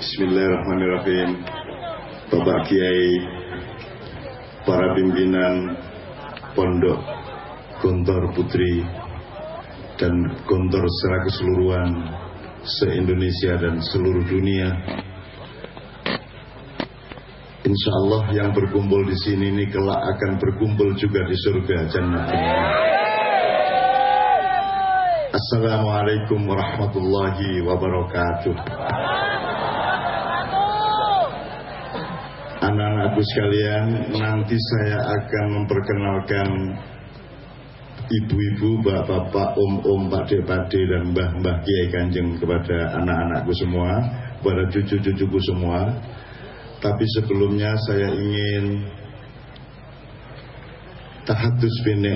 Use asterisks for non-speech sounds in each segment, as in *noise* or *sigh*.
Bismillahirrahmanirrahim Bapak Kiai Para pimpinan Pondok Gontor Putri Dan Gontor secara keseluruhan Se-Indonesia dan seluruh dunia Insya Allah yang berkumpul di sini ini kelak akan berkumpul juga di surga jannah. Assalamualaikum warahmatullahi wabarakatuh. Anak-anakku sekalian, nanti saya akan memperkenalkan ibu-ibu, bapak-bapak, om-om, pakde-pakde dan mbah-mbah kiai kanjeng kepada anak-anakku semua, kepada cucu-cucuku semua. Tapi sebelumnya saya ingin tahadus bin.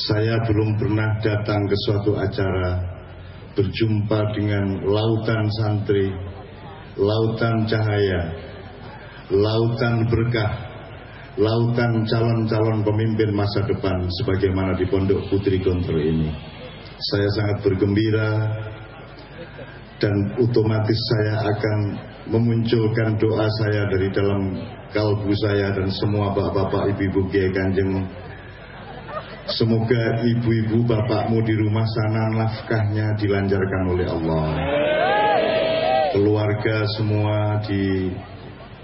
Saya belum pernah datang ke suatu acara berjumpa dengan lautan santri, lautan cahaya, lautan berkah, lautan calon-calon pemimpin masa depan sebagaimana di Pondok Putri Gontor ini. Saya sangat bergembira dan otomatis saya akan memunculkan doa saya dari dalam kalbu saya dan semua bapak-bapak ibu-ibu kiai kanjeng Semoga ibu-ibu bapakmu di rumah sana nafkahnya dilancarkan oleh Allah Keluarga semua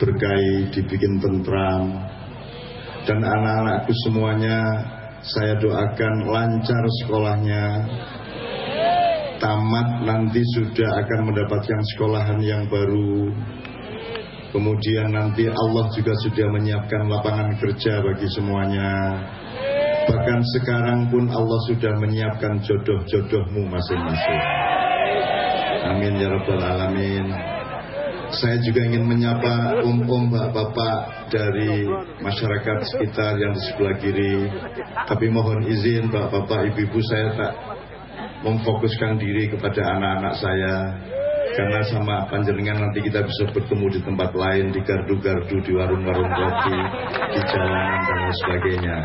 diberkahi, dibikin tentram Dan anak-anakku semuanya saya doakan lancar sekolahnya tamat nanti sudah akan mendapatkan sekolahan yang baru. Kemudian nanti Allah juga sudah menyiapkan lapangan kerja bagi semuanya. Bahkan sekarang pun Allah sudah menyiapkan jodoh-jodohmu masing-masing. Amin ya rabbal alamin. Saya juga ingin menyapa om-om bapak-bapak dari masyarakat sekitar yang di sebelah kiri. Tapi mohon izin bapak-bapak ibu-ibu saya tak memfokuskan diri kepada anak-anak saya. Karena sama panjenengan nanti kita bisa bertemu di tempat lain di gardu-gardu di warung-warung kopi di jalanan dan lain sebagainya.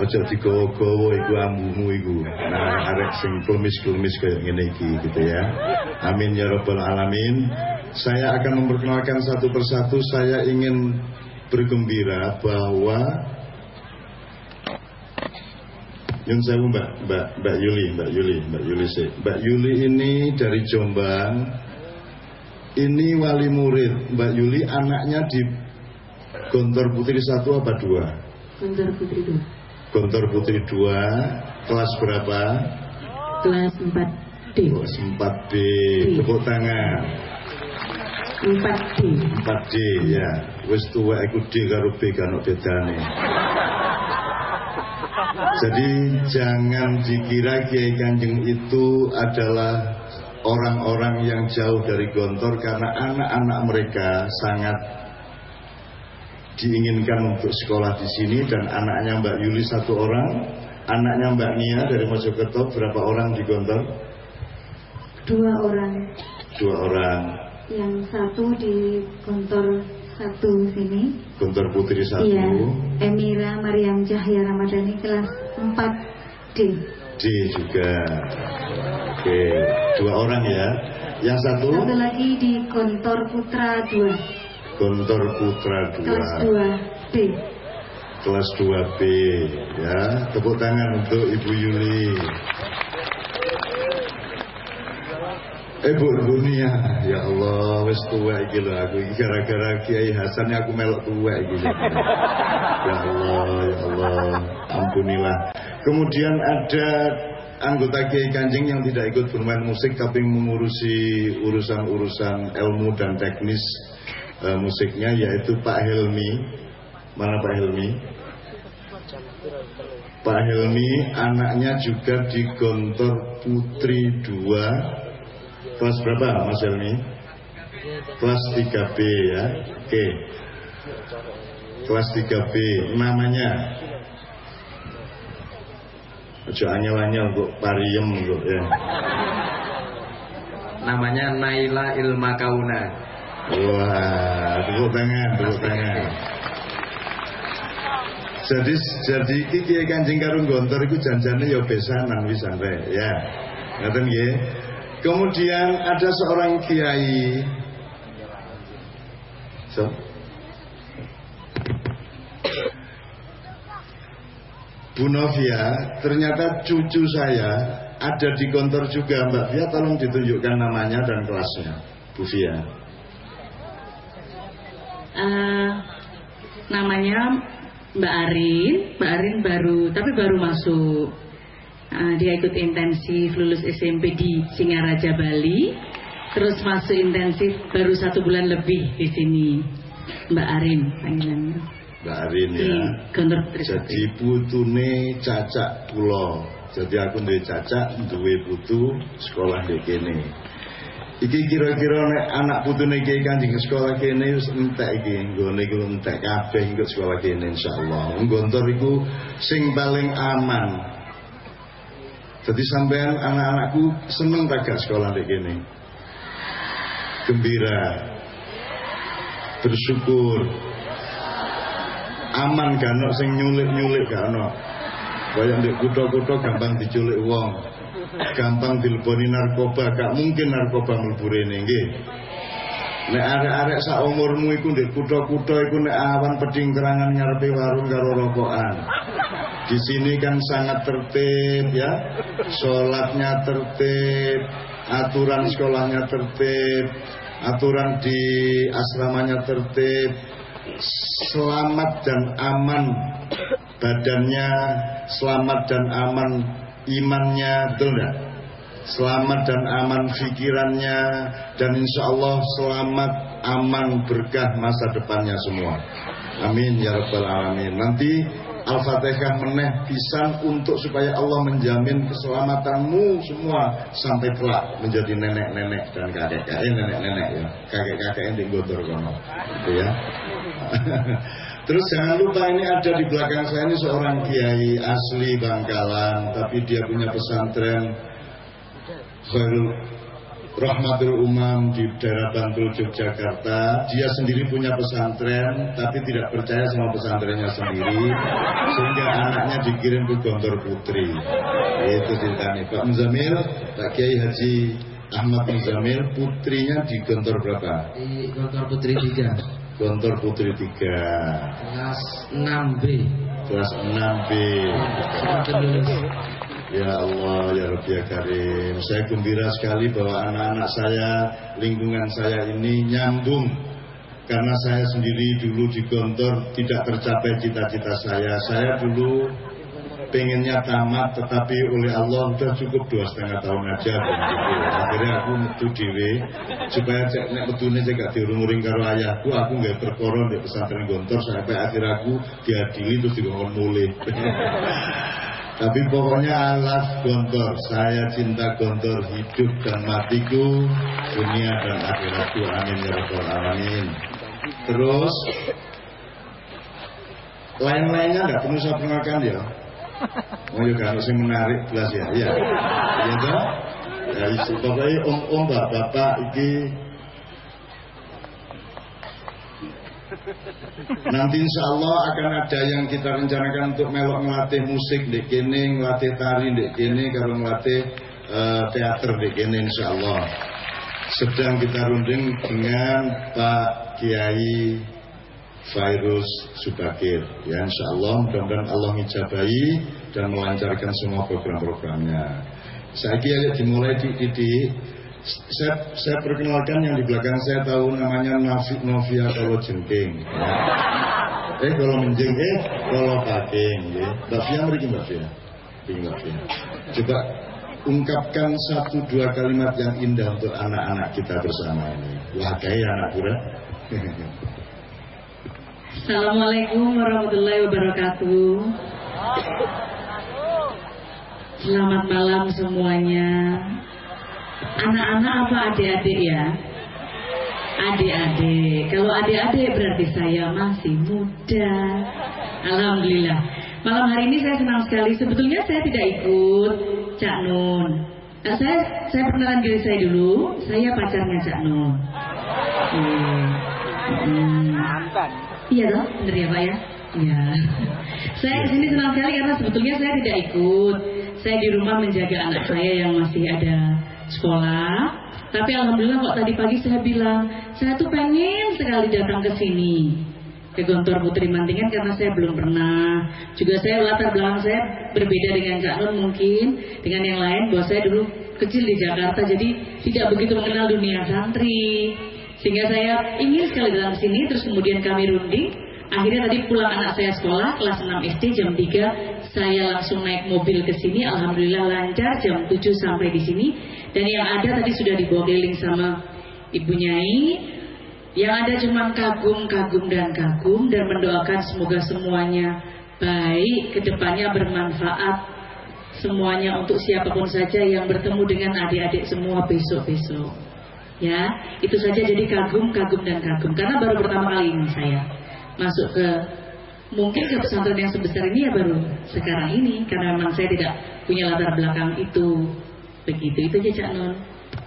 Ojo digowo-gowo iku ambumu iku. Nah arek sing klemis-klemis kayak iki gitu ya. Amin ya rabbal alamin saya akan memperkenalkan satu persatu saya ingin bergembira bahwa Nyun sewu Mbak Mbak Mbak Yuli, Mbak Yuli, Mbak Yuli sih. Mbak Yuli ini dari Jombang. Ini wali murid Mbak Yuli anaknya di Gontor Putri satu apa dua? Gontor Putri dua. Gontor Putri dua. Kelas berapa? Kelas 4D. Kelas 4D. Tepuk tangan. 4D. 4D ya. Wis tua ikut D karo B kan bedane. Jadi jangan dikira Kiai Kanjeng itu adalah orang-orang yang jauh dari Gontor karena anak-anak mereka sangat diinginkan untuk sekolah di sini dan anaknya Mbak Yuli satu orang, anaknya Mbak Nia dari Mojokerto berapa orang di Gontor? Dua orang. Dua orang. Yang satu di Gontor satu sini. Guntur Putri satu. Iya. Emira Mariam Cahya Ramadhani kelas 4 D. D juga. Oke, dua orang ya. Yang satu? Satu lagi di Gontor Putra 2. Gontor Putra 2. Kelas 2 B. Kelas 2 B ya. Tepuk tangan untuk Ibu Yuli. Eh Bu Dunia, ya Allah, wes tua iki lho aku gara-gara Kiai Hasan aku melok tua iki. Ya Allah, ya Allah, ampunilah. Kemudian ada anggota Kiai Kanjeng yang tidak ikut bermain musik tapi mengurusi urusan-urusan ilmu dan teknis uh, musiknya yaitu Pak Helmi. Mana Pak Helmi? Pak Helmi anaknya juga di Gontor Putri 2 Kelas berapa Mas Helmi? Kelas 3B ya. Oke. Kelas 3B Namanya? Ojo anyel-anyel kok pariem kok ya. Namanya Naila Ilma Kauna. Wah Tepuk tangan Tepuk tangan. Jadi jadi iki Kanjeng Karung Gontor iku janjane ya besanan wis sampe ya. Ngoten nggih. Kemudian ada seorang kiai. So. Bu Novia, ternyata cucu saya ada di kantor juga Mbak Via, tolong ditunjukkan namanya dan kelasnya, Bu Via. Uh, namanya Mbak Arin, Mbak Arin baru, tapi baru masuk. Uh, dia ikut intensif lulus SMP di Singaraja Bali, terus masuk intensif baru satu bulan lebih di sini. Mbak Arin panggilannya. Mbak Arin ya. Jadi putune cacak pulau. Jadi aku duwe cacak, duwe putu sekolah di kene. Iki kira-kira nek anak putune iki Kanjeng sekolah kene wis entek iki, nggone iku entek kabeh ikut sekolah kene insyaallah. Nggontor iku sing paling aman jadi sampean anak-anakku seneng tak sekolah di kene. Gembira. Bersyukur. Aman gak ono sing nyulik-nyulik gak ono. Kayak ndek kutha-kutha gampang diculik wong. Gampang dileboni narkoba, gak mungkin narkoba mlebu rene nggih. Nek arek-arek sak umurmu iku ndek kutha-kutha iku nek awan peding kerangan ngarepe warung karo rokokan. Di sini kan sangat tertib ya, sholatnya tertib, aturan sekolahnya tertib, aturan di asramanya tertib, selamat dan aman badannya, selamat dan aman imannya, betul enggak? Selamat dan aman pikirannya dan insya Allah selamat aman berkah masa depannya semua. Amin ya rabbal alamin. Nanti Al-Fatihah meneh pisan untuk supaya Allah menjamin keselamatanmu semua sampai kelak menjadi nenek-nenek dan kakek-kakek eh, nenek-nenek ya. Kakek-kakek yang digotor kono gitu ya. *laughs* Terus jangan lupa ini ada di belakang saya ini seorang kiai asli Bangkalan tapi dia punya pesantren Khairul Rahmatul Umam di daerah Bantul Yogyakarta. Dia sendiri punya pesantren tapi tidak percaya sama pesantrennya sendiri sehingga anaknya dikirim ke Gontor Putri. Itu ceritanya. Pak Muzamil Pak Kiai Haji Ahmad Muzamil putrinya di Gontor berapa? di Gontor Putri 3 Gontor Putri 3 kelas 6B kelas 6B Ya Allah, ya Rabbi ya Karim. Saya gembira sekali bahwa anak-anak saya Lingkungan saya ini nyambung. Karena saya sendiri dulu di Gontor Tidak tercapai cita-cita saya. Saya dulu pengennya tamat Tetapi oleh Allah sudah cukup dua setengah tahun aja. Akhirnya aku metu dewe Supaya cek nek metune cek gak diurung-uring karo ayahku Aku gak terkoron di pesantren Gontor Sampai akhir aku diadili terus dikongkon mulai *laughs* Tapi pokoknya alas gontor. Saya cinta gontor hidup dan matiku. Dunia dan akhiratku. Amin ya rabbal alamin. Terus Lain-lainnya nggak perlu saya perkenalkan ya? Oh ya kalau saya menarik jelas ya. Iya. Iya toh? Ya pokoknya om-om bapak-bapak Iki *laughs* Nanti insya Allah akan ada yang kita rencanakan untuk melok ngelatih musik di kene, ngelatih tari di kene, kalau ngelatih uh, teater di kene insya Allah. Sedang kita runding dengan Pak Kiai Virus Subakir. Ya insya Allah mudah-mudahan Allah ngijabahi dan melancarkan semua program-programnya. Saya kira dimulai di titik saya, saya perkenalkan yang di belakang saya tahu namanya Nafi, Novia kalau jengking. Ya. Eh kalau menjeng, eh kalau paking. Ya. Fia mari Mbak Fia. Coba ungkapkan satu dua kalimat yang indah untuk anak-anak kita bersama ini. Wah kayak anak pura. Assalamualaikum warahmatullahi wabarakatuh. Selamat malam semuanya. Anak-anak apa adik-adik ya? Adik-adik. Kalau adik-adik berarti saya masih muda. Alhamdulillah. Malam hari ini saya senang sekali. Sebetulnya saya tidak ikut Cak Nun. Nah, saya saya perkenalan diri saya dulu. Saya pacarnya Cak Nun. Hmm. Hmm. Iya dong, bener ya Pak ya? Iya. Saya ke sini senang sekali karena sebetulnya saya tidak ikut. Saya di rumah menjaga anak saya yang masih ada sekolah. Tapi alhamdulillah kok tadi pagi saya bilang, saya tuh pengen sekali datang ke sini ke Gontor Putri Mantingan karena saya belum pernah. Juga saya latar belakang saya berbeda dengan Cak Nun mungkin dengan yang lain bahwa saya dulu kecil di Jakarta jadi tidak begitu mengenal dunia santri. Sehingga saya ingin sekali datang ke sini terus kemudian kami runding. Akhirnya tadi pulang anak saya sekolah kelas 6 SD jam 3 saya langsung naik mobil ke sini alhamdulillah lancar jam 7 sampai di sini dan yang ada tadi sudah dibawa keliling sama Ibu Nyai yang ada cuma kagum, kagum dan kagum dan mendoakan semoga semuanya baik, ke depannya bermanfaat semuanya untuk siapa pun saja yang bertemu dengan adik-adik semua besok-besok. Ya, itu saja jadi kagum, kagum dan kagum. Karena baru pertama kali ini saya masuk ke mungkin ke pesantren yang sebesar ini ya baru sekarang ini karena memang saya tidak punya latar belakang itu begitu itu aja Cak Non.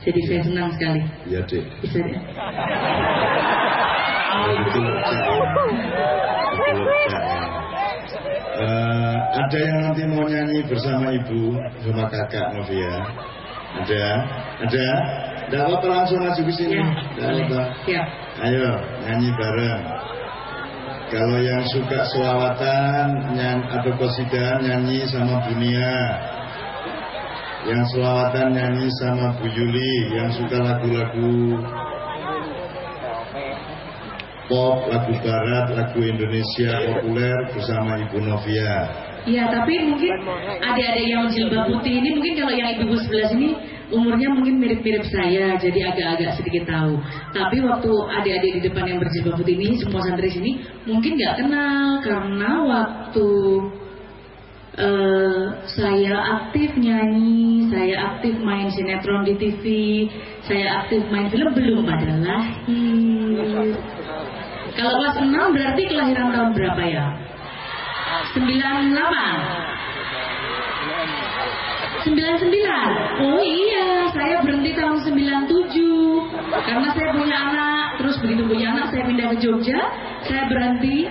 Jadi saya senang sekali. Iya dek. Bisa ya? Betul Cak. Betul Cak. Eh, ada yang nanti mau nyanyi bersama ibu sama kakak Novia? Ada? Ada? Tidak apa-apa langsung maju ke sini. Ya, apa-apa. Siap. Ayo nyanyi bareng. Kalau yang suka selawatan nyan- atau kosidan nyanyi sama Bunia. Yang selawatan nyanyi sama Bu Yuli. Yang suka lagu-lagu pop, lagu barat, lagu Indonesia populer bersama Ibu Novia. Iya, tapi mungkin adik-adik yang jilbab putih ini mungkin kalau yang ibu-ibu sebelah sini umurnya mungkin mirip-mirip saya, jadi agak-agak sedikit tahu. Tapi waktu adik-adik di depan yang berjilbab putih ini, semua santri sini mungkin nggak kenal karena waktu eh, saya aktif nyanyi, saya aktif main sinetron di TV, saya aktif main film belum pada lahir. Kalau kelas 6 berarti kelahiran tahun berapa ya? 98 99 Oh iya Saya berhenti tahun 97 Karena saya punya anak Terus begitu punya anak Saya pindah ke Jogja Saya berhenti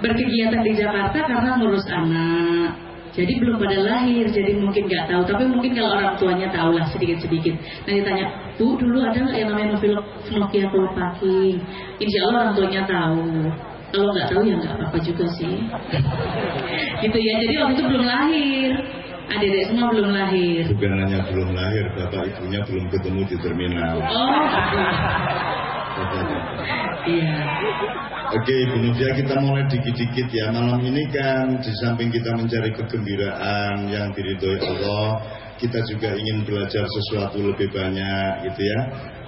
Berkegiatan di Jakarta Karena ngurus anak jadi belum pada lahir, jadi mungkin nggak tahu. Tapi mungkin kalau orang tuanya tahu lah sedikit-sedikit. Nanti tanya, Bu, dulu ada nggak yang namanya novel Nokia Paki? Insya Allah orang tuanya tahu. Kalau nggak tahu ya nggak apa-apa juga sih. *laughs* gitu ya. Jadi waktu itu belum lahir. Adik-adik semua belum lahir. Bukan hanya belum lahir, bapak ibunya belum ketemu di terminal. Oh, iya. Oke, Ibu Novia kita mulai dikit-dikit ya. Malam ini kan di samping kita mencari kegembiraan yang diridhoi Allah, kita juga ingin belajar sesuatu lebih banyak gitu ya.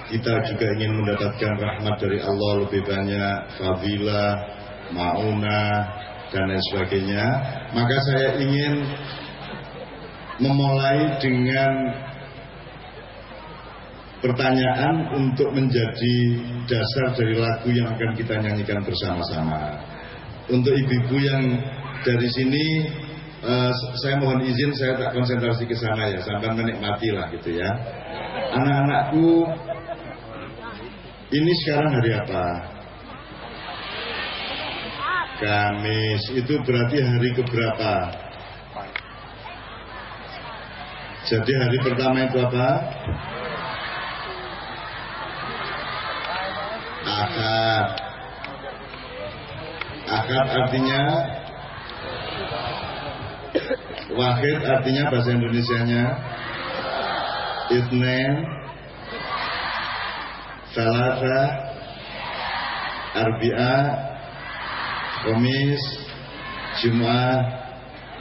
Kita juga ingin mendapatkan rahmat dari Allah lebih banyak, fadilah, maunah dan lain sebagainya. Maka saya ingin memulai dengan pertanyaan untuk menjadi dasar dari lagu yang akan kita nyanyikan bersama-sama. Untuk ibu-ibu yang dari sini, eh, saya mohon izin saya tak konsentrasi ke sana ya, sampai menikmati lah gitu ya. Anak-anakku, ini sekarang hari apa? Kamis, itu berarti hari keberapa? Jadi hari pertama itu apa? Akad. Akad artinya Wahid artinya bahasa Indonesianya Itnen Salasa Arbi'a Komis Jum'ah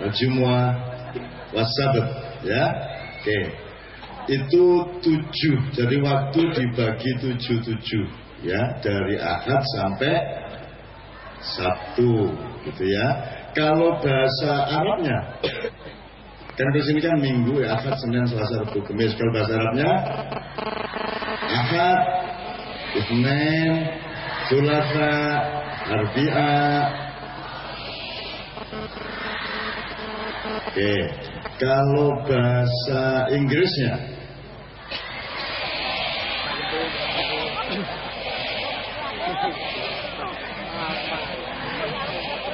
Jum'ah Wasabat Ya Oke Itu tujuh Jadi waktu dibagi tujuh-tujuh Ya Dari Ahad sampai Sabtu Gitu ya Kalau bahasa Arabnya Kan di sini kan minggu ya Ahad, Senin, Selasa, Rabu, Kamis. Kalau bahasa Arabnya Ahad, Isnin, Sulasa, Arbi'a. Oke. Kalau bahasa Inggrisnya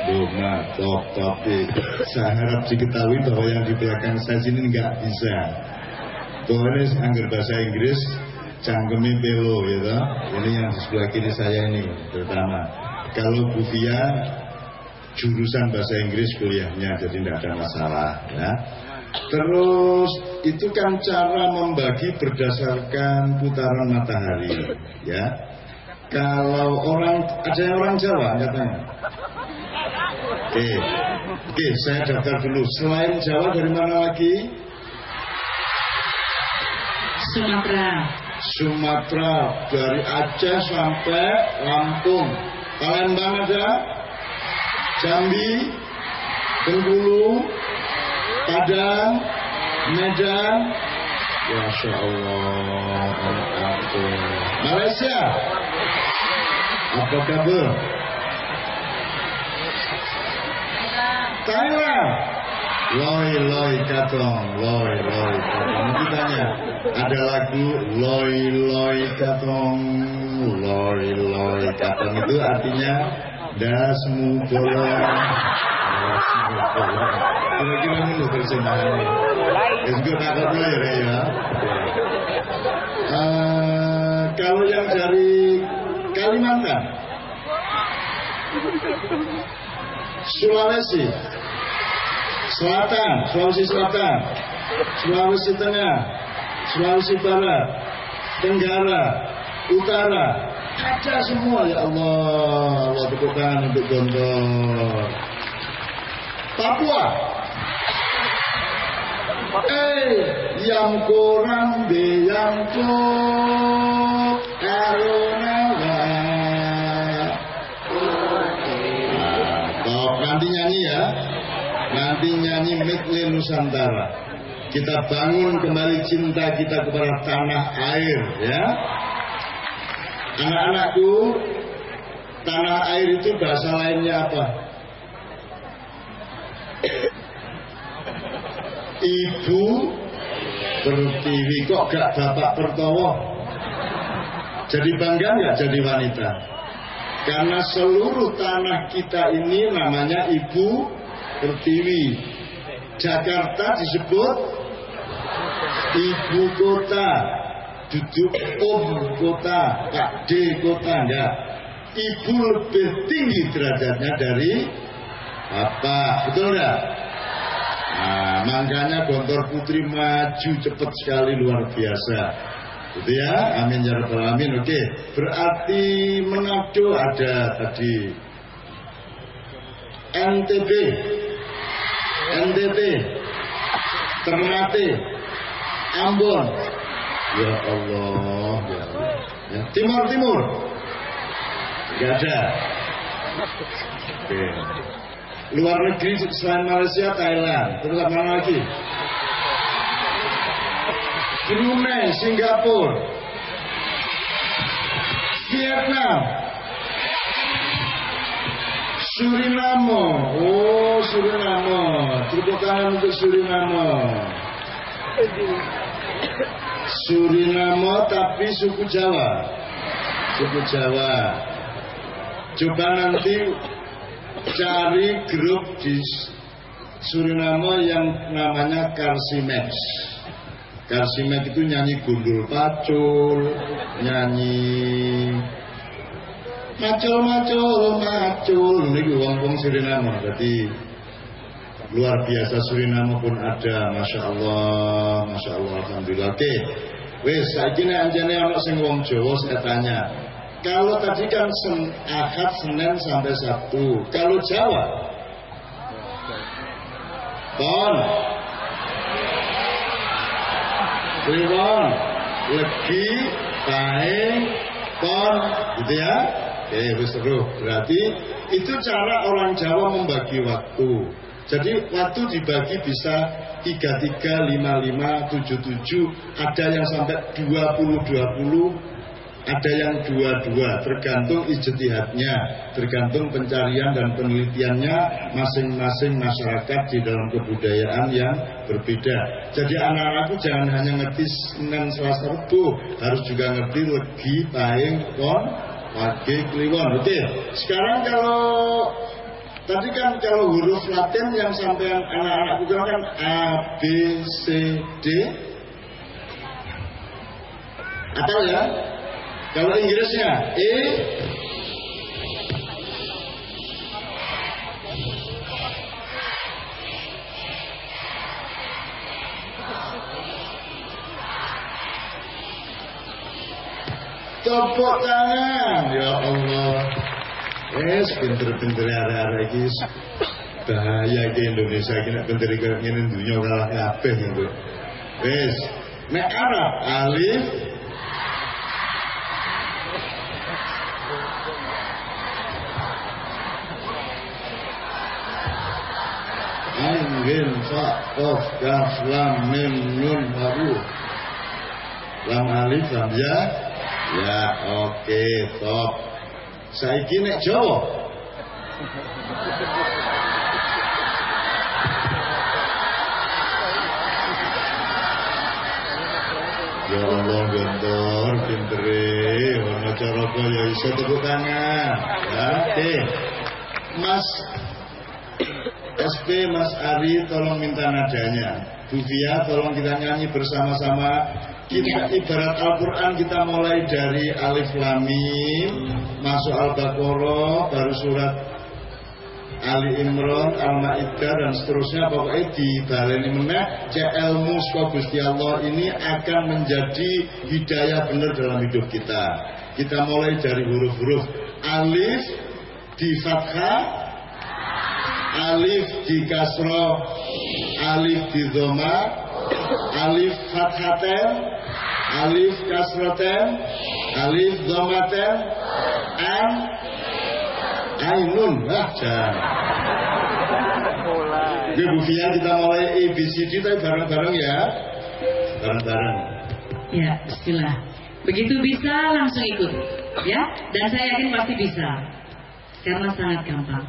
Doma, top, topik. Saya harap diketahui bahwa yang di belakang saya sini nggak bisa. Pokoknya anggar bahasa Inggris cangkemi pelo gitu. Ini yang sebelah kiri saya ini terutama. Kalau Bu Fia jurusan bahasa Inggris kuliahnya jadi tidak ada masalah ya. Terus itu kan cara membagi berdasarkan putaran matahari ya. Kalau orang ada orang Jawa katanya. Oke, oke saya daftar dulu. Selain Jawa dari mana lagi? Sumatera. Sumatera dari Aceh sampai Lampung. Palembang ada, Jambi, Bengkulu, Padang, Medan. Masya Allah, aku. Malaysia, apa kabar? Thailand. Loi loi katong, loi loi katong. Nanti tanya, ada lagu loi loi katong, loi loi katong itu artinya dasmu bolong. *laughs* Dasmu bolong. Kira-kira ini terjemahannya. Ya juga dulu ya, ya. Uh, kalau yang dari Kalimantan, Sulawesi, Selatan, Sulawesi Selatan, Sulawesi Tengah, Sulawesi Barat, Tenggara, Utara, ada semua ya Allah, Allah tepukan untuk Gondor. Papua, eh, yang kurang be yang Arunawa. Nah, nanti nyanyi ya nanti nyanyi Medley Nusantara. Kita bangun kembali cinta kita kepada tanah air, ya. Anak-anakku, tanah air itu bahasa lainnya apa? Ibu pertiwi kok gak bapak pertowo? Jadi bangga nggak jadi wanita? Karena seluruh tanah kita ini namanya ibu Pertiwi. Jakarta disebut ibu kota, duduk om kota, Pak D kota enggak. Ibu lebih tinggi derajatnya dari apa? Betul enggak? Nah, makanya Gontor Putri maju cepat sekali luar biasa. Gitu ya, amin ya rabbal alamin. Oke, berarti Manado ada tadi NTB NTT, Ternate, Ambon. Ya Allah, ya Allah. Ya, Timur Timur. Gak ada. Oke. Luar negeri selain Malaysia, Thailand. Terus mana lagi? Brunei, Singapura, Vietnam, Suriname. Oh, Suriname. Tepuk tangan untuk Suriname. Suriname tapi suku Jawa. Suku Jawa. Coba nanti cari grup di Suriname yang namanya Karsimex. Karsimex itu nyanyi gundul pacul, nyanyi macul macul macul ini wong-wong Suriname jadi luar biasa Suriname pun ada Masya Allah Masya Allah Alhamdulillah oke wes saiki nek anjane ana sing wong Jawa saya tanya kalau tadi kan sen, Ahad Senin sampai Sabtu kalau Jawa? Pon. Kliwon Legi Baik. Pon Gitu ya? Oke, wis seru. Berarti itu cara orang Jawa membagi waktu. Jadi waktu dibagi bisa 33, 55, 77, ada yang sampai 20, 20, ada yang dua-dua, tergantung ijtihadnya, tergantung pencarian dan penelitiannya masing-masing masyarakat di dalam kebudayaan yang berbeda. Jadi anak-anakku jangan hanya ngerti Senin Selasa Rabu, harus juga ngerti legi, paing, kon, Wage Kliwon. Oke. Sekarang kalau tadi kan kalau huruf Latin yang sampai anak-anak bilang kan A B C D. Apa ya? Kalau Inggrisnya E. Tepuk tangan Ya Allah Wes pinter-pinter arah-arah iki bahaya ke Indonesia nek pinter ngene dunya kalah kabeh gitu. Wes nek Arab alif Ain, Fa, Qaf, Kaf, Lam, Mim, Nun, Haru Lam alif, Lam ya? Ya, oke, top Saiki nek Jawa Ya Allah gontor pintere ono cara kaya iso tepuk tangan. Ya, oke. Mas SP Mas Ari tolong minta nadanya. Bu Fia tolong kita nyanyi bersama-sama. Kita ibarat Al-Qur'an kita mulai dari Alif Lam Mim, masuk Al-Baqarah, baru surat Ali Imran, Al-Maidah dan seterusnya pokoknya di baleni meneh cek ilmu Gusti Allah ini akan menjadi hidayah benar dalam hidup kita. Kita mulai dari huruf-huruf alif di fathah, alif di kasro, alif di doma, alif fathaten, alif kasroten, alif domaten, and Ainun jangan Oke Bu Fia kita mulai ABCD tapi bareng-bareng ya. Bareng-bareng. Ya, bismillah. Begitu bisa langsung ikut, ya. Dan saya yakin pasti bisa, karena sangat gampang.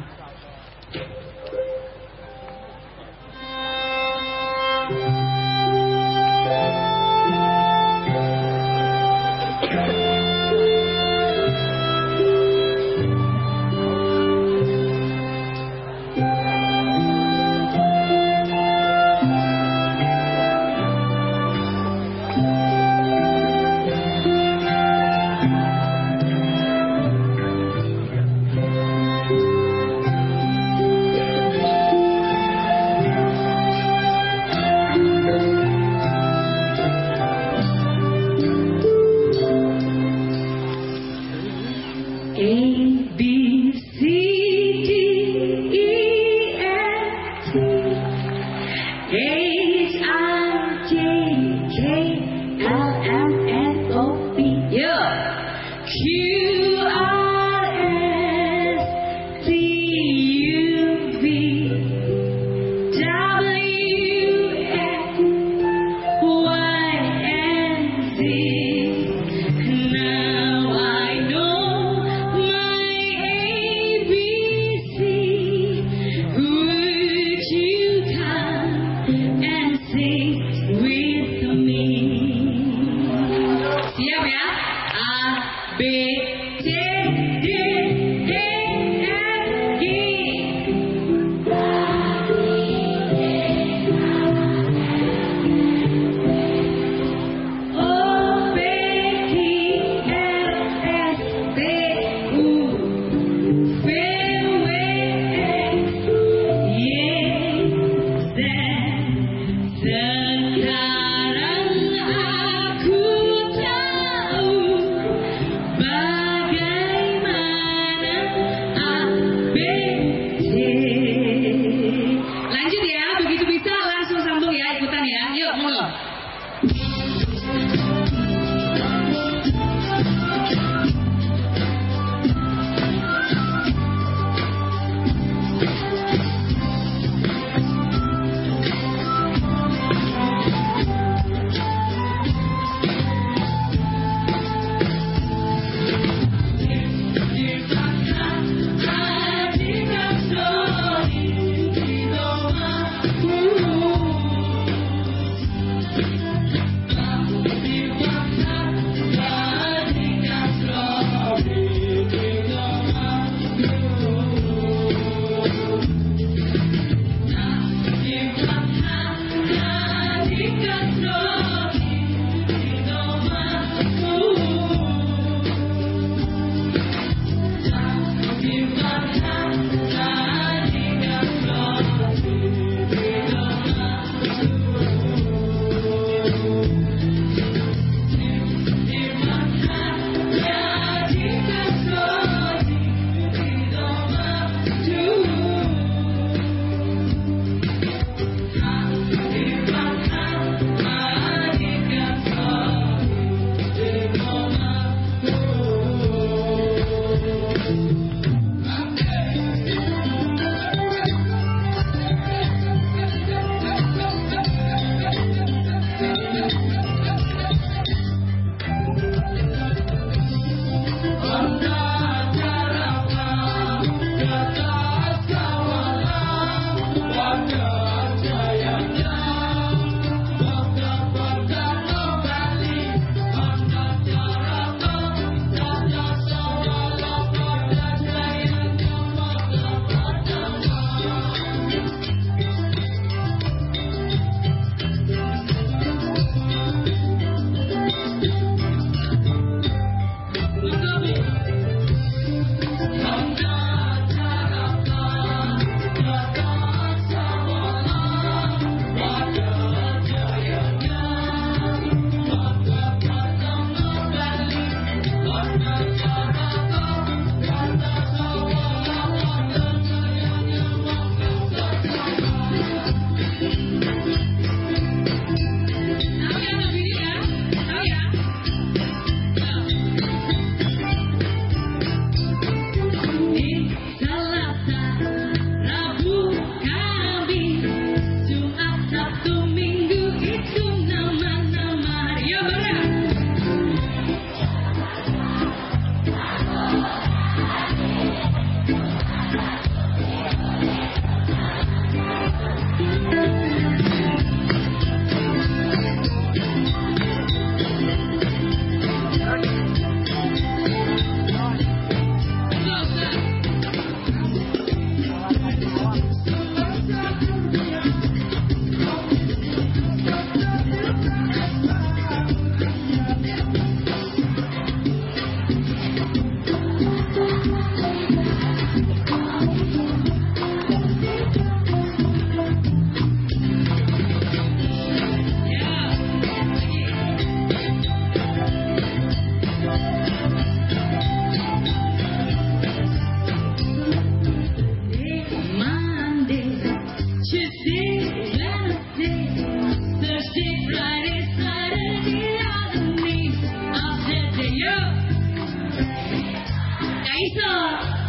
いっ。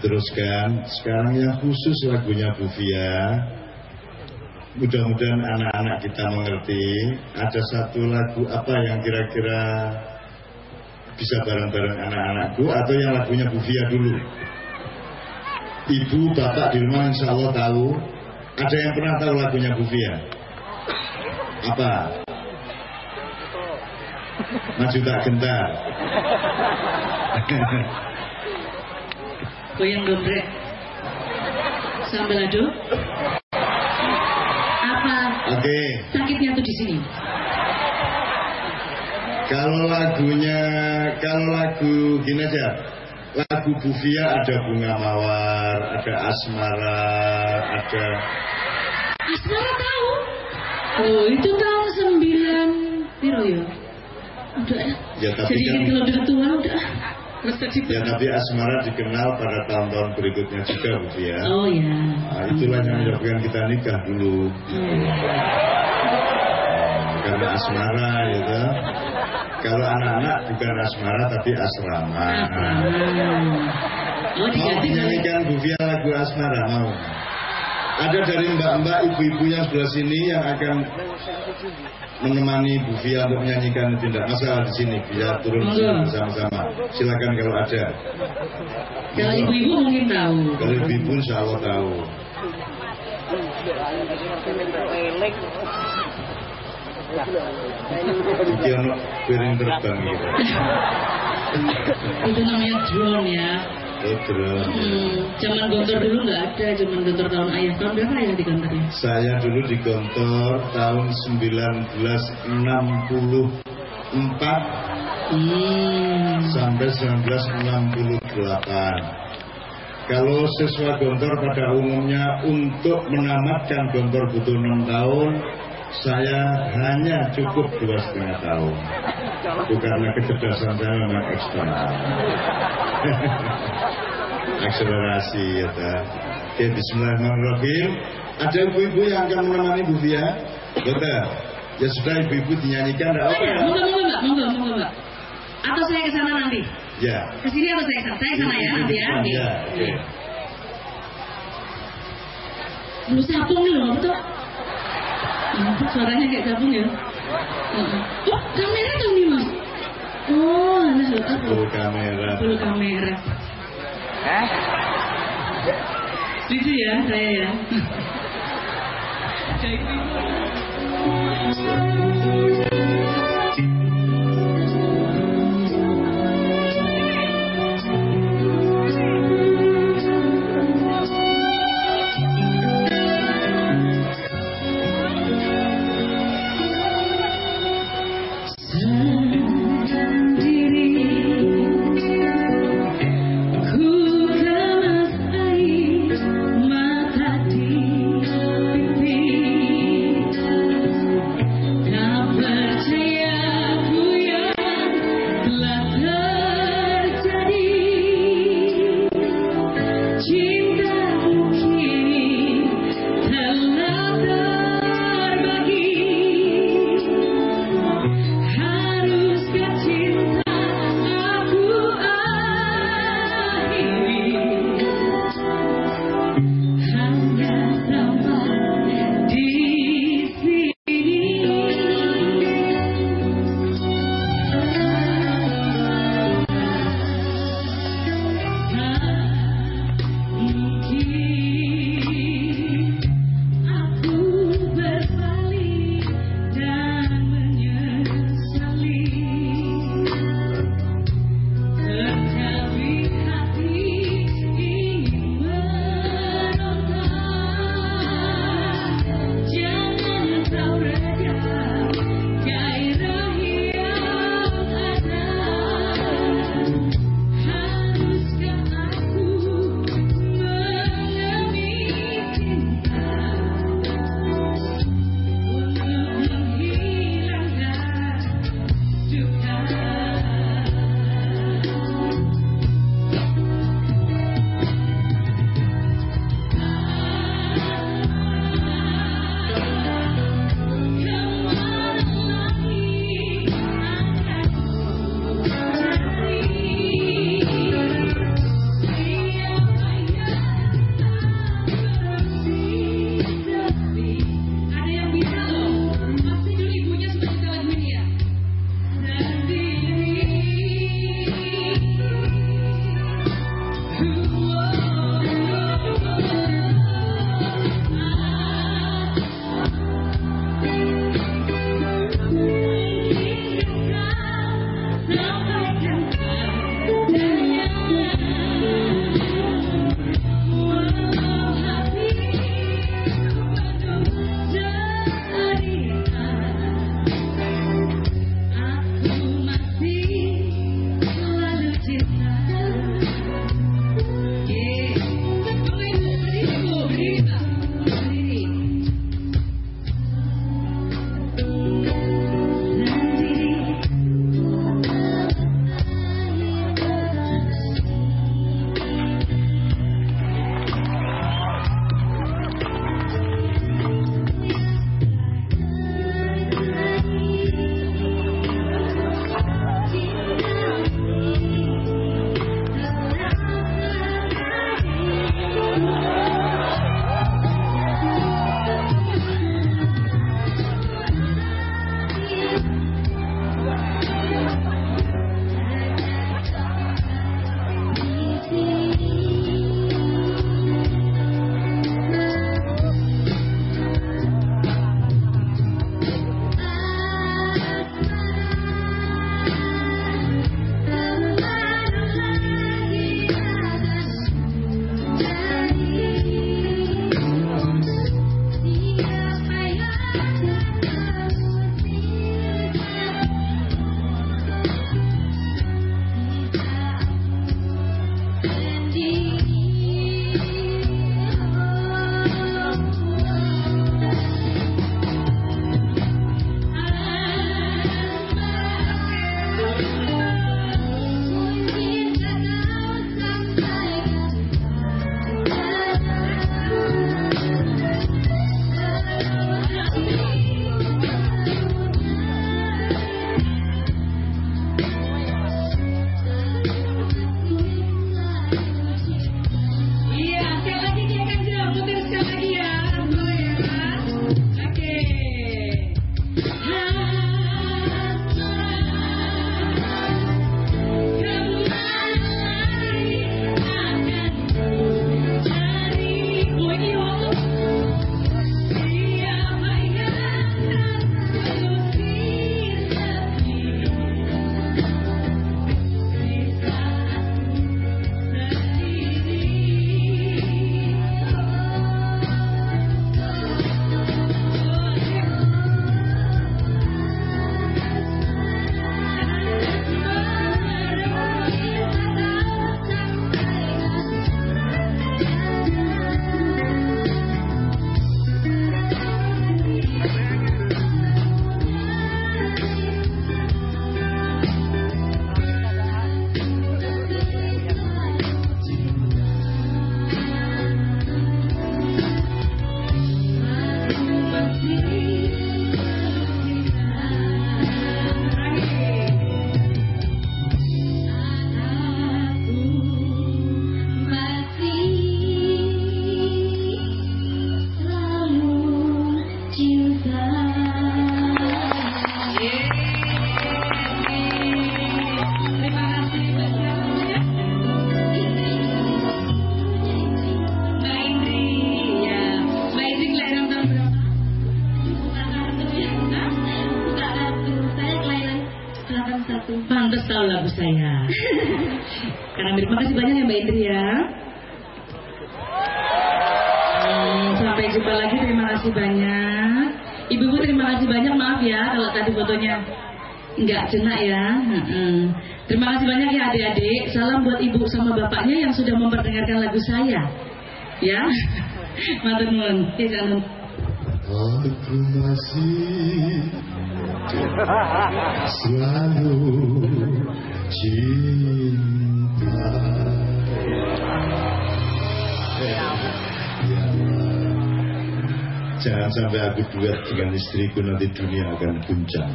Diteruskan Sekarang yang khusus lagunya Bu Fia Mudah-mudahan anak-anak kita mengerti. Ada satu lagu apa yang kira-kira Bisa bareng-bareng anak-anakku Atau yang lagunya Bu Fia dulu? Ibu, bapak di rumah insya Allah tahu. Ada yang pernah tahu lagunya Bu Fia? Apa? Maju tak gentar *laughs* Goyang dombrek. Sambil aduk. Apa Oke sakitnya tuh di sini? Kalau lagunya, kalau lagu gini aja, lagu Buvia ada bunga mawar, ada asmara, ada Asmara tahu. Oh itu tahun sembilan Piro ya? Udah ya. Ya, tapi Jadi kan- kalau udah tua udah. Ya tapi asmara dikenal pada tahun-tahun berikutnya juga Buvia. Oh ya. Nah, itulah yang menyebabkan kita nikah dulu. Hmm. Karena asmara gitu. Kalau anak-anak bukan asmara tapi asrama. Asrama. Oh Mau kali. dinyanyikan Buvia lagu asmara mau? Ada dari mbak-mbak ibu-ibu yang sebelah sini yang akan menemani Bu Fia untuk menyanyikan tidak masalah di sini biar turun bersama-sama. Silakan kalau ada. Kalau ibu-ibu mungkin tahu. Kalau ibu-ibu insya Allah tahu. Iki piring terbang gitu. Itu namanya drone ya. Hmm, zaman gontor dulu nggak ada, zaman gontor tahun ayah. Tahun berapa ya di gontornya? Saya dulu di Gontor tahun 1964 Hmm. sampai 1968. Kalau siswa Gontor pada umumnya untuk menamatkan Gontor butuh 6 tahun, saya hanya cukup dua setengah tahun. Itu karena kecerdasan saya memang ekstra. *laughs* Akselerasi ya. Ta. Oke, Bismillahirrahmanirrahim. Ada ibu-ibu yang akan menemani Bu Fia? Betul. Ya sudah ibu-ibu dinyanyikan. Oh enggak apa ya, monggo monggo mbak, monggo monggo mbak. Atau saya ke sana nanti? Ya. Ke sini atau saya ke sana? Saya ke sana ya nanti ya. Oke. Ya, oke. Belum sabung nih loh, betul? Suaranya kayak sabung ya. Hmm. Oh, kamera dong nih mas. Oh, ada kamera. Full kamera. Lucu ya saya ya. Kayak gitu. Ya, *laughs* matur nuwun. Aku masih selalu cinta. Jangan sampai aku duet dengan istriku nanti dunia akan guncang.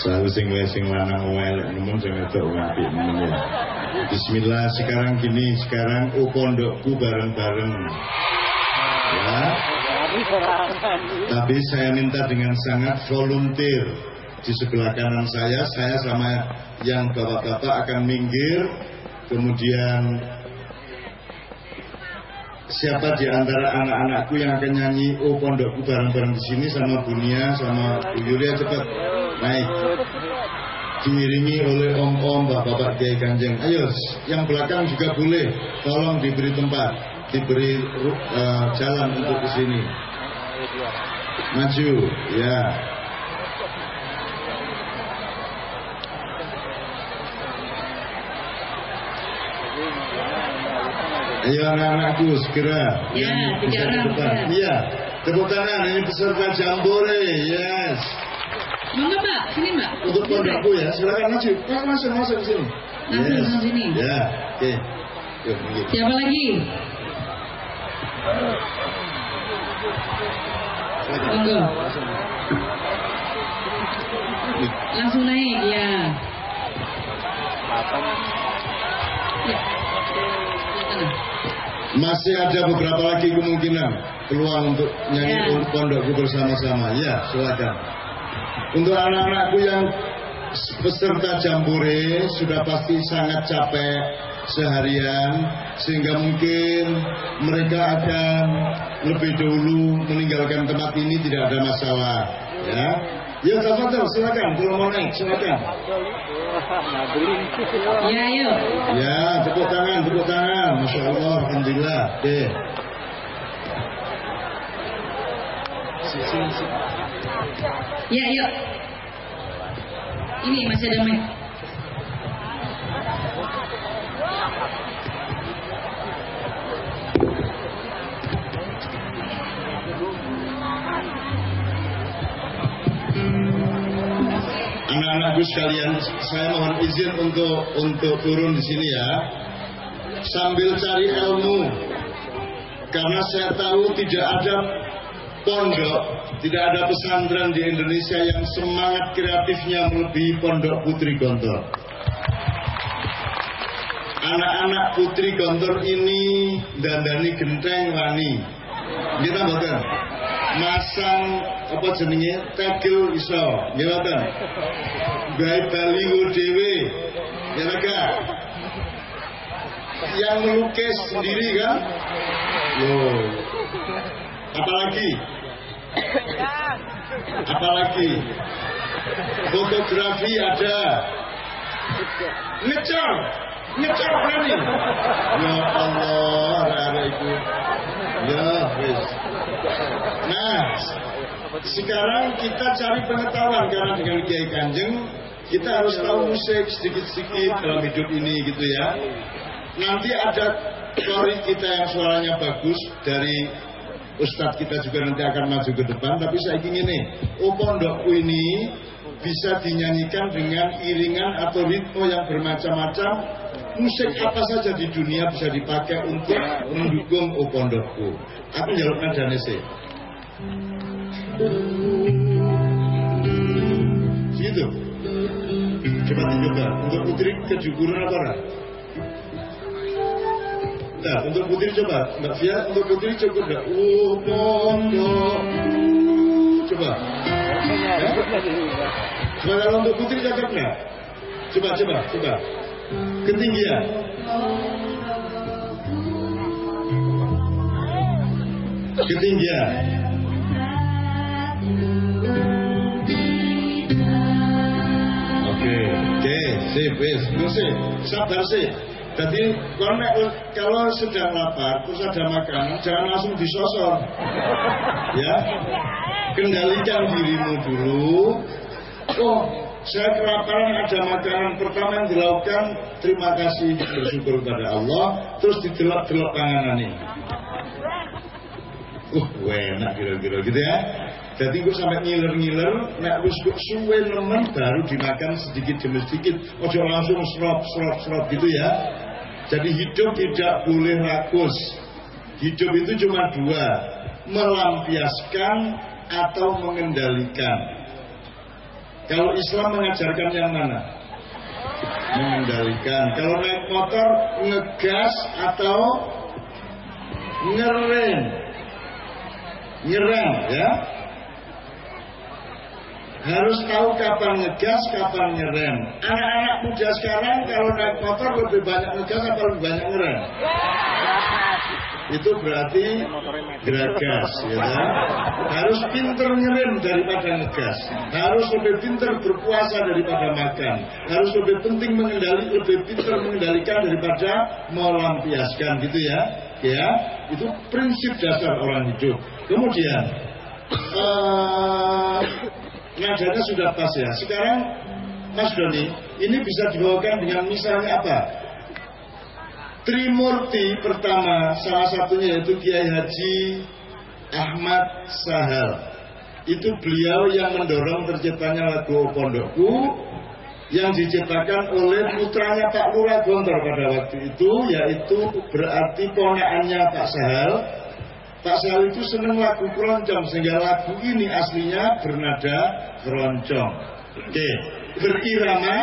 Selalu sing wae sing lanang elek nemen sing wedok apik nemen ya. Bismillah sekarang gini, sekarang oh pondokku bareng-bareng. Ya. Tapi saya minta dengan sangat volunteer di sebelah kanan saya, saya sama yang bapak-bapak akan minggir kemudian siapa di antara anak-anakku yang akan nyanyi oh pondokku bareng-bareng di sini sama Bunia sama Bu Yulia cepat naik diiringi oleh om-om bapak-bapak kiai kanjeng ayo yang belakang juga boleh tolong diberi tempat diberi uh, jalan untuk ke sini maju ya Ayo anak-anakku segera Ya, ya. Iya, tepuk tangan ini peserta jambore. Yes. Monggo Mbak, sini Mbak. Untuk pondokku ya, silakan maju. Mas masuk masuk sini. Masuk, masuk sini. Ya, oke. Yuk, monggo. Siapa lagi? Monggo. Langsung naik ya. Ya. Masih ada beberapa lagi kemungkinan peluang untuk nyanyi Ya. pondokku bersama-sama. Ya, silakan. Untuk anak-anakku yang peserta jambore sudah pasti sangat capek seharian sehingga mungkin mereka akan lebih dahulu meninggalkan tempat ini tidak ada masalah ya. Ya tafadhol silakan kalau mau naik silakan. Ya, ayo. ya tepuk tangan tepuk tangan. Masya Allah alhamdulillah. Oke Ya, ayo. Ini masih ada mic. Anak-anakku sekalian, saya mohon izin untuk untuk turun di sini ya. Sambil cari ilmu. Karena saya tahu tidak ada pondok, tidak ada pesantren di Indonesia yang semangat kreatifnya melebihi pondok Putri Gontor. Anak-anak Putri Gontor ini dandani genteng wani. Kita bahkan masang apa jenenge? Tegel iso. Nggih gawe baliho dhewe. Ya yang melukis sendiri kan? Loh. Apalagi apalagi? Fotografi ada. Ngecar ngecar berani. Ya Allah ada itu. Ya wis. Nah, sekarang kita cari pengetahuan karena dengan Kiai Kanjeng kita harus tahu musik sedikit-sedikit dalam hidup ini gitu ya. Nanti ada kori kita yang suaranya bagus dari Ustadz kita juga nanti akan maju ke depan tapi saya ingin ini oh ini bisa dinyanyikan dengan iringan atau ritme yang bermacam-macam musik apa saja di dunia bisa dipakai untuk mendukung oh aku jaluk nadane sih Gitu. Coba dicoba. Untuk putri kejujuran apa? Nah, untuk putri coba. Mbak Fia, untuk putri cukup enggak? Oh, pondok. Coba. Ya? Kalau untuk putri cocok enggak? Coba, coba, coba. Ketinggian. Ketinggian. Oke, oke, sip, wis, sih, sabar sih. Jadi kalau, kalau sedang lapar terus ada makanan jangan langsung disosor, ya. Kendalikan dirimu dulu. Oh, saya kelaparan ada makanan pertama yang dilakukan terima kasih bersyukur kepada Allah terus didelok-delok panganan ini. Uh, enak kira-kira gitu ya. Jadi gue sampai ngiler-ngiler, nek wis kok suwe nemen baru dimakan sedikit demi sedikit. Ojo langsung serop serop serop gitu ya. Jadi hidup tidak boleh rakus. Hidup itu cuma dua, melampiaskan atau mengendalikan. Kalau Islam mengajarkan yang mana? Mengendalikan. Kalau naik motor ngegas atau ngerem? Nyerang ya. Harus tahu kapan ngegas, kapan ngerem. Anak-anak muda sekarang kalau naik motor lebih banyak ngegas apa lebih banyak ngerem? Itu berarti geragas, ya kan? Harus pinter ngerem daripada ngegas. Harus lebih pinter berpuasa daripada makan. Harus lebih penting mengendali, lebih pinter mengendalikan daripada melampiaskan, gitu ya? Ya, itu prinsip dasar orang hidup. Kemudian, uh, nadanya sudah pas ya. Sekarang Mas Doni, ini bisa dibawakan dengan misalnya apa? Trimurti pertama, salah satunya yaitu Kiai Haji Ahmad Sahal. Itu beliau yang mendorong terciptanya lagu Pondokku yang diciptakan oleh putranya Pak Lurah Gontor pada waktu itu, yaitu berarti ponaannya Pak Sahal Pak Sal itu senang lagu keroncong sehingga lagu ini aslinya bernada keroncong. Oke, berirama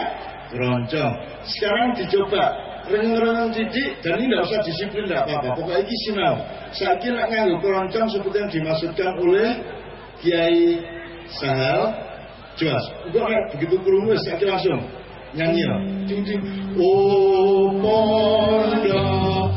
keroncong. Sekarang dicoba rengang-rengang didik dan ini tidak usah disiplin tidak apa-apa. Pokoknya ini sinau. Saya kira nganggu keroncong seperti yang dimaksudkan oleh Kiai Sahal. Jelas. Begitu kurungu saya langsung nyanyi ya. Ding. Oh pondok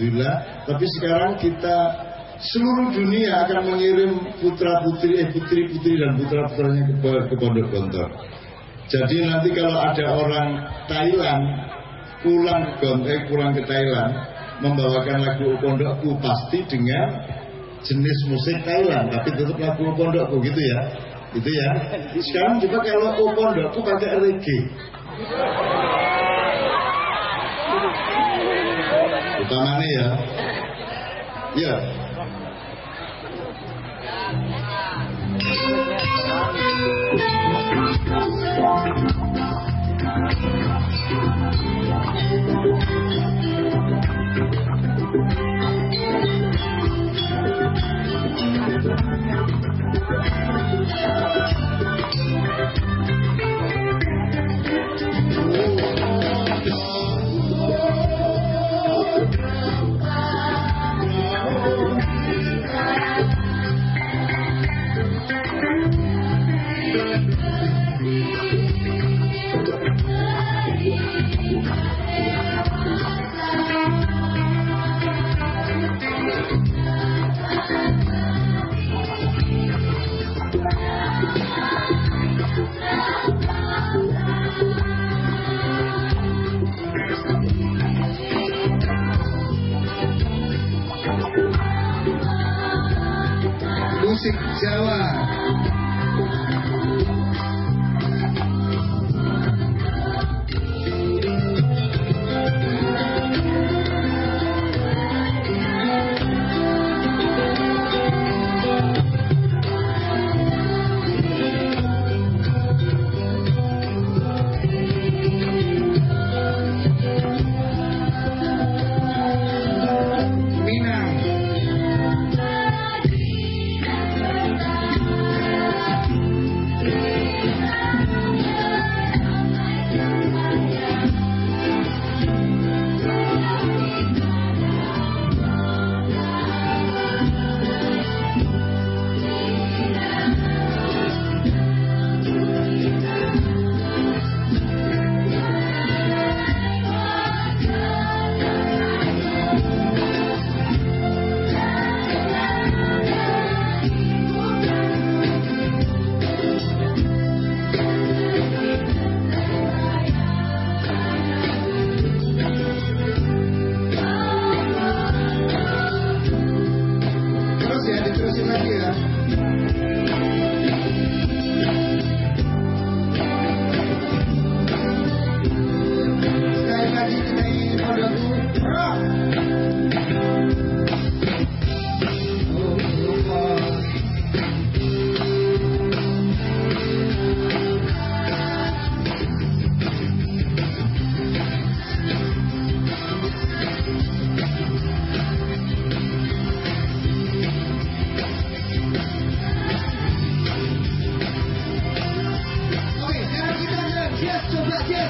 Alhamdulillah. Tapi sekarang kita seluruh dunia akan mengirim putra putri eh putri putri dan putra putranya ke, ke pondok gontor. Jadi nanti kalau ada orang Thailand pulang ke eh, pulang ke Thailand membawakan lagu pondokku pasti dengan jenis musik Thailand tapi tetap lagu pondokku gitu ya. Gitu ya. Sekarang coba kalau pondokku pakai reggae utamanya ya ya Thank you.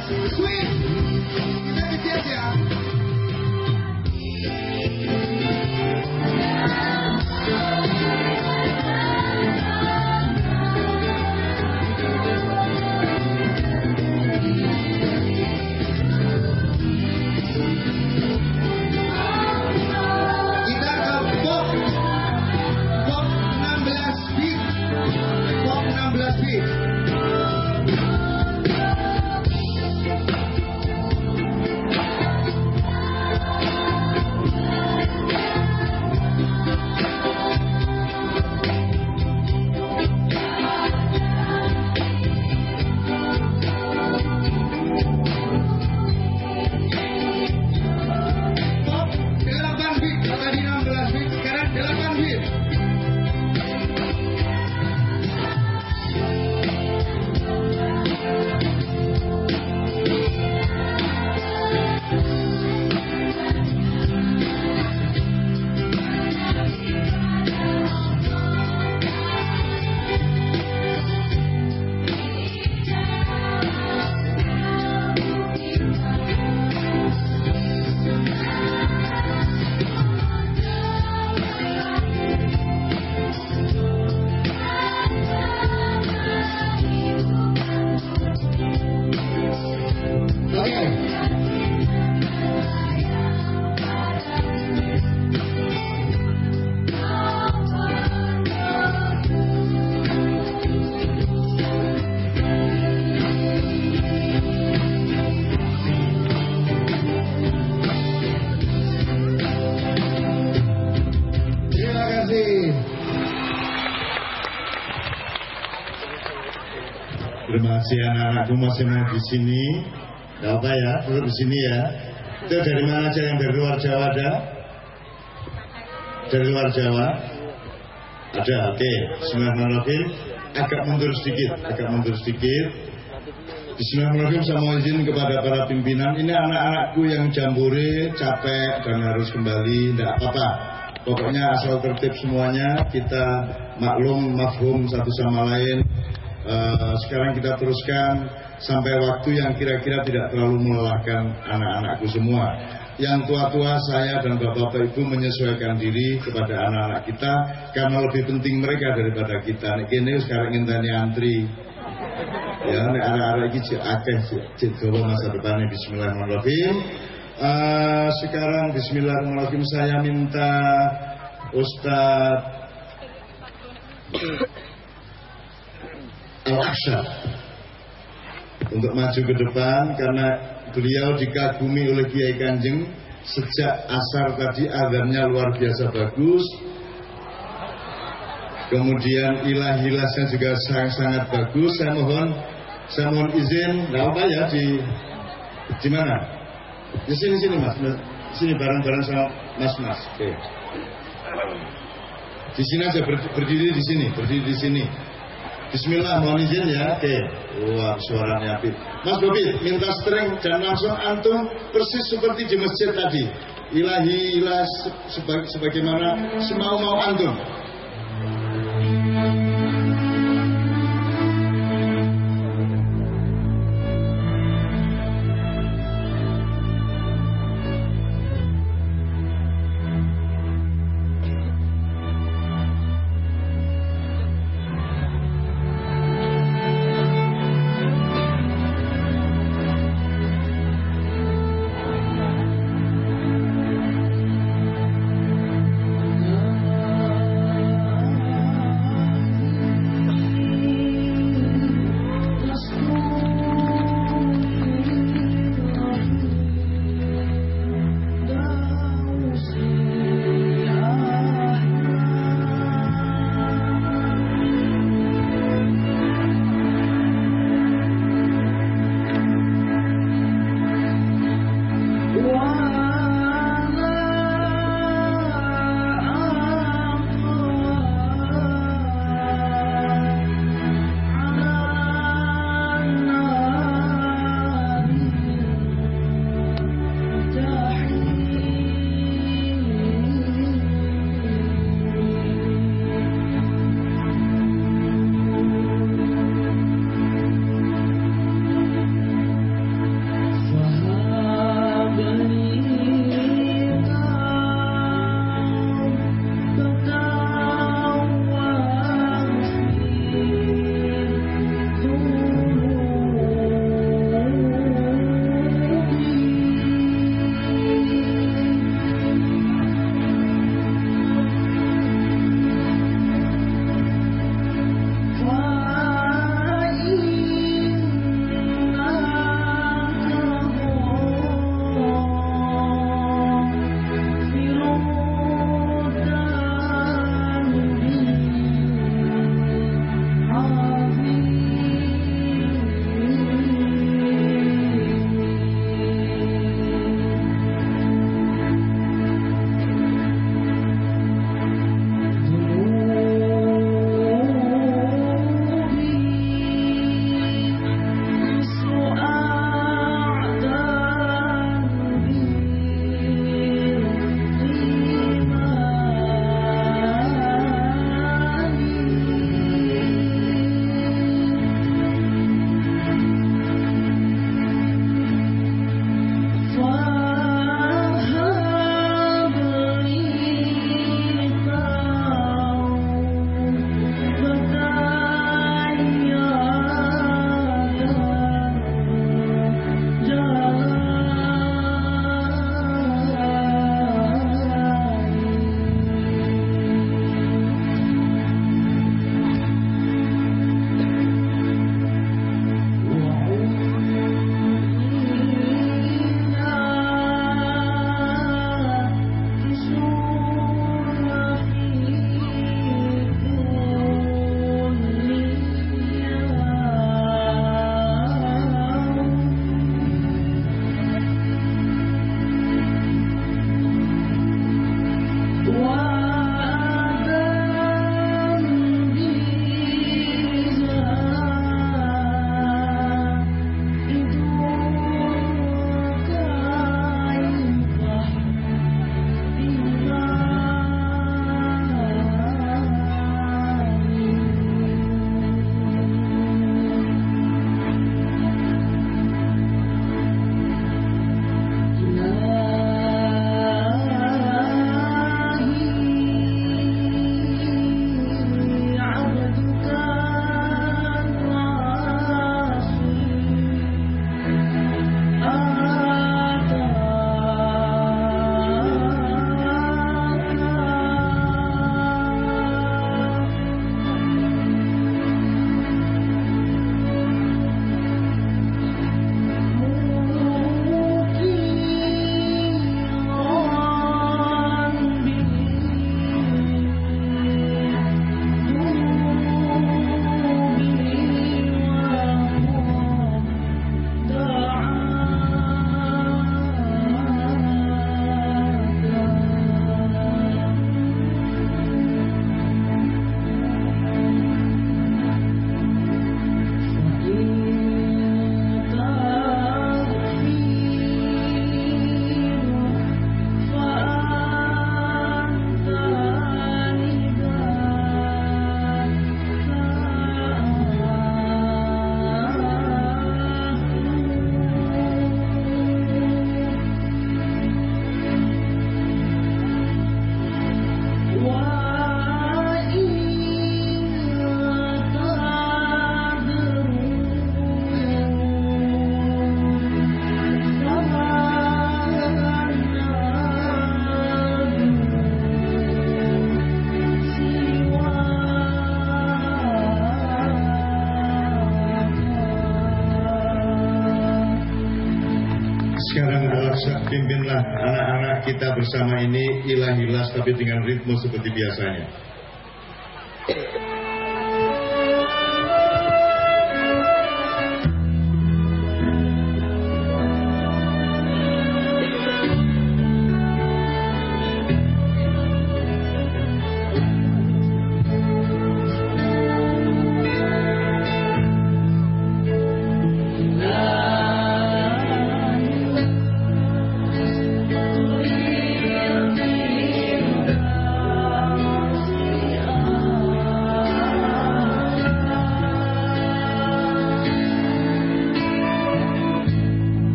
Coba jazz, swing. Kita Kasih anak-anakku masih mau di sini. Gak apa ya, duduk di sini ya. Itu dari mana aja yang dari luar Jawa ada? Dari luar Jawa? Ada, oke. Bismillahirrahmanirrahim. Agak mundur sedikit, agak mundur sedikit. Bismillahirrahmanirrahim. Saya mau izin kepada para pimpinan. Ini anak-anakku yang jambore, capek dan harus kembali. Tidak apa-apa. Pokoknya asal tertib semuanya, kita maklum, mafhum satu sama lain. Eh, sekarang kita teruskan sampai waktu yang kira-kira tidak terlalu melelahkan anak-anakku semua. Yang tua-tua saya dan bapak-bapak ibu menyesuaikan diri kepada anak-anak kita karena lebih penting mereka daripada kita. Kene sekarang ingin antri. Ya, iki cek akeh cek gawa masa depannya bismillahirrahmanirrahim. Eh, sekarang bismillahirrahmanirrahim saya minta Ustadz Al-Aksyar untuk maju ke depan karena beliau dikagumi oleh Kiai Kanjeng sejak asar tadi agamnya luar biasa bagus. Kemudian ilah-ilasnya juga sangat-sangat bagus. Saya mohon saya mohon izin. Nggak apa ya di di mana? Di sini sini mas. Di sini bareng-bareng sama mas mas oke. Di sini aja ber- berdiri di sini berdiri di sini Bismillah mohon izin ya. Oke. Wah suaranya apik Mas Bobi minta string dan langsung antum persis seperti di masjid tadi. Ilahi ilah se- seba- sebagaimana semau mau antum kita bersama ini ilah-ilas tapi dengan ritme seperti biasanya.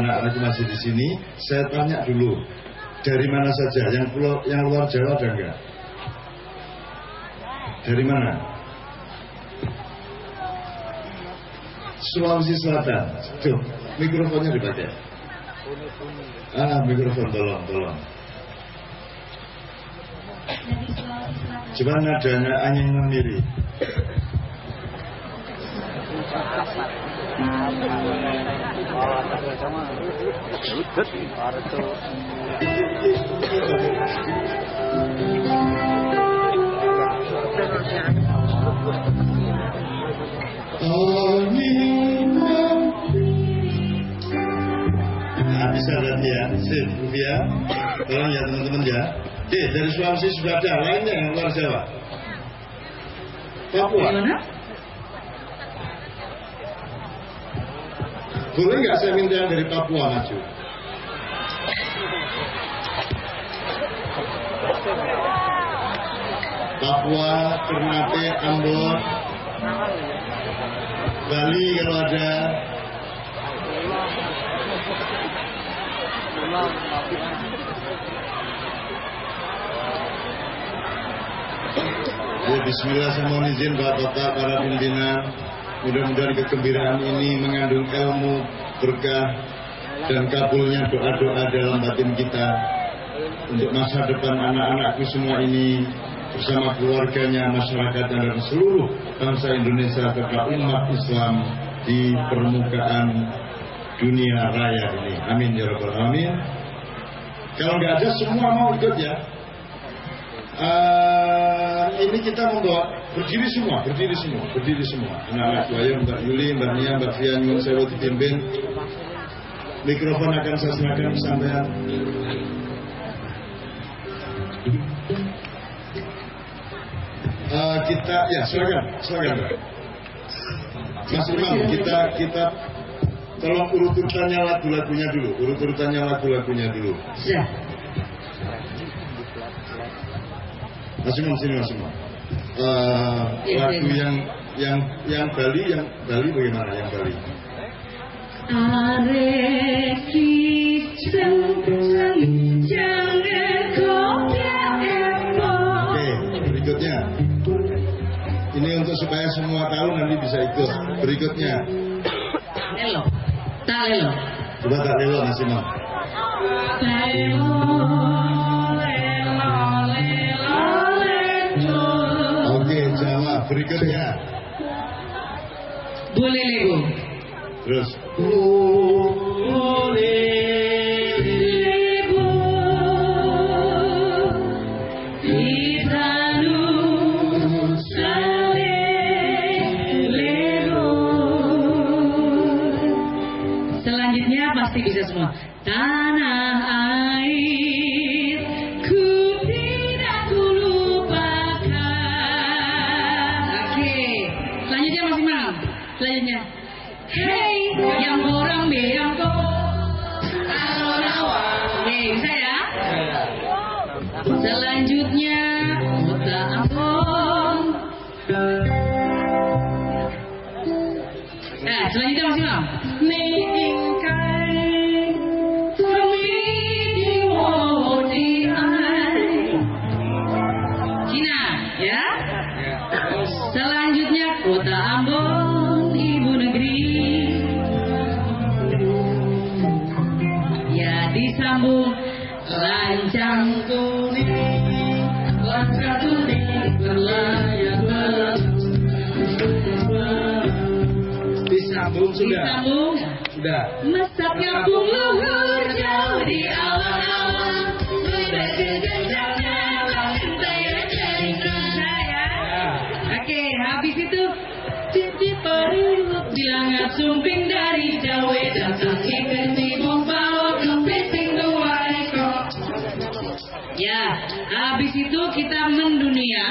Anak-anak masih di sini, saya tanya dulu dari mana saja yang pulau yang luar Jawa ada enggak? Dari mana? Sulawesi Selatan. Tuh, mikrofonnya dipakai. Ah, mikrofon tolong, tolong. Coba nadanya angin memiri. Bisa berarti ya. Sip, ya teman-teman ya. Dari Sulawesi sudah ada. Lainnya yang luar Jawa. Papua. Gimana? Boleh nggak saya minta yang dari Papua maju? Papua, Ternate, Ambon, Bali kalau ada. Ya, Bismillah mohon izin Bapak-Bapak, para pimpinan Mudah-mudahan kegembiraan ini mengandung ilmu, berkah, dan kabulnya doa-doa dalam batin kita untuk masa depan anak-anakku semua ini bersama keluarganya, masyarakat dan seluruh bangsa Indonesia serta umat Islam di permukaan dunia raya ini. Amin ya rabbal alamin. Kalau nggak ada semua mau ikut ya. Eh, ini kita membawa berdiri semua, berdiri semua, berdiri semua. Anak-anak saya, Mbak Yuli, Mbak Nia, Mbak Fian, Nyun Sewu dipimpin. Mikrofon akan saya serahkan sampean. Eh, kita ya silakan, silakan. Mas Imam, kita kita tolong urut-urutannya lagu-lagunya dulu, urut-urutannya lagu-lagunya dulu. Sudah. Mas Imam. Eh, Iya, lagu iya. yang yang yang Bali yang Bali bagaimana yang Bali? Arek kijang jangan kopya embong. Oke, berikutnya. Ini untuk supaya semua tahu nanti bisa ikut. Berikutnya, Lelo. Tak lelo. coba tak lelo Mas Imam. Lelo, Berikutnya, Boleh lego. terus. Lebo. Selanjutnya pasti bisa semua. Tanah air, Mesat kampung luhur jauh di awan-awan saya Oke, habis itu Cici sumping dari Jawa Datang ikan tibung bawa kepiting dua ekor. Ya, habis itu kita mendunia.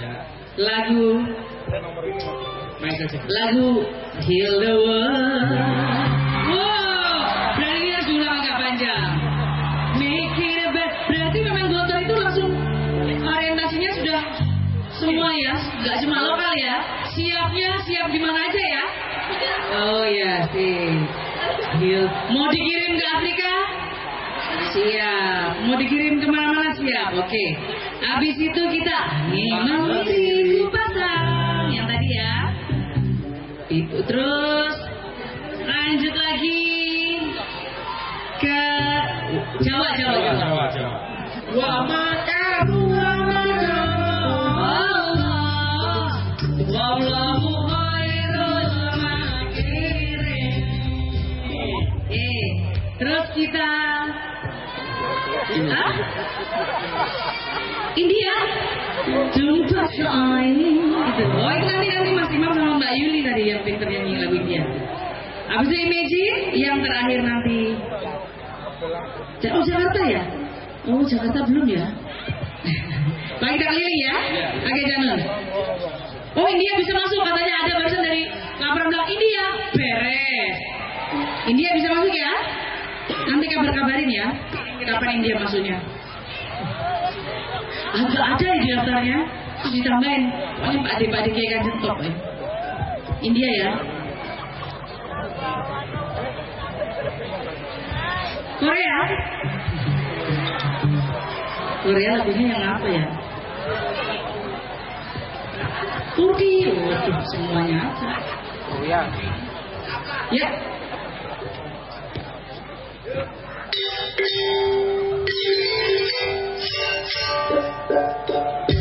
Ya. Lagu. Lagu Heal the World. Oh ya sih. Heal. Mau dikirim ke Afrika? Siap. Mau dikirim ke mana-mana siap. Oke. Habis itu kita memiliki pasang yang tadi ya. Itu terus lanjut lagi ke Jawa Jawa Jawa. Jawa, Jawa. Wa makaru India Jumpa Shine gitu. Oh itu nanti nanti Mas Imam sama Mbak Yuli tadi yang pinter nyanyi lagu India. Habis itu Imagine yang terakhir nanti. Oh Jakarta ya? Oh Jakarta belum ya? *laughs* Lagi kita keliling ya? Oke Janun. Oh India bisa masuk katanya ada barusan dari laporan bilang India beres. India bisa masuk ya? Nanti kabar-kabarin ya. Kapan India masuknya? Agak ada ya di antaranya. Terus ditambahin Ini Pak Ade, Pak Ade kayak kaget top ya eh. India ya. Korea. Korea lagunya yang apa ya? Turki Waduh semuanya Korea. Ya. Yeah. Thank you.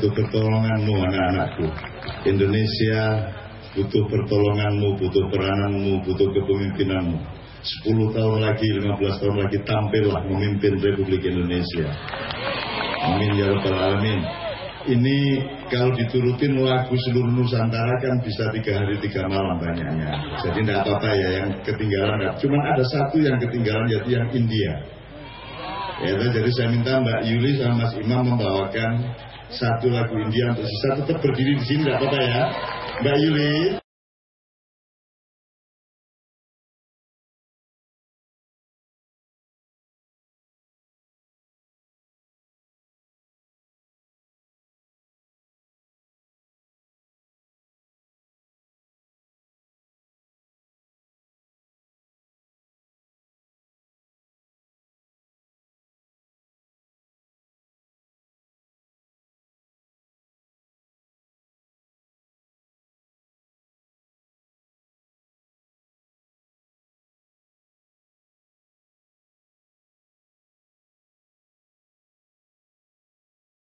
Butuh pertolonganmu anak-anakku. Indonesia butuh pertolonganmu, butuh perananmu, butuh kepemimpinanmu. 10 tahun lagi, 15 tahun lagi tampillah memimpin Republik Indonesia. Amin ya rabbal alamin. Ini kalau diturutin lagu seluruh Nusantara kan bisa tiga hari tiga malam banyaknya. Jadi tidak apa-apa ya yang ketinggalan. Cuman ada satu yang ketinggalan yaitu yang India. Ya, jadi saya minta Mbak Yuli sama Mas Imam membawakan satu lagu India untuk sisa tetap berdiri di sini, tidak apa-apa ya, Mbak Yuli.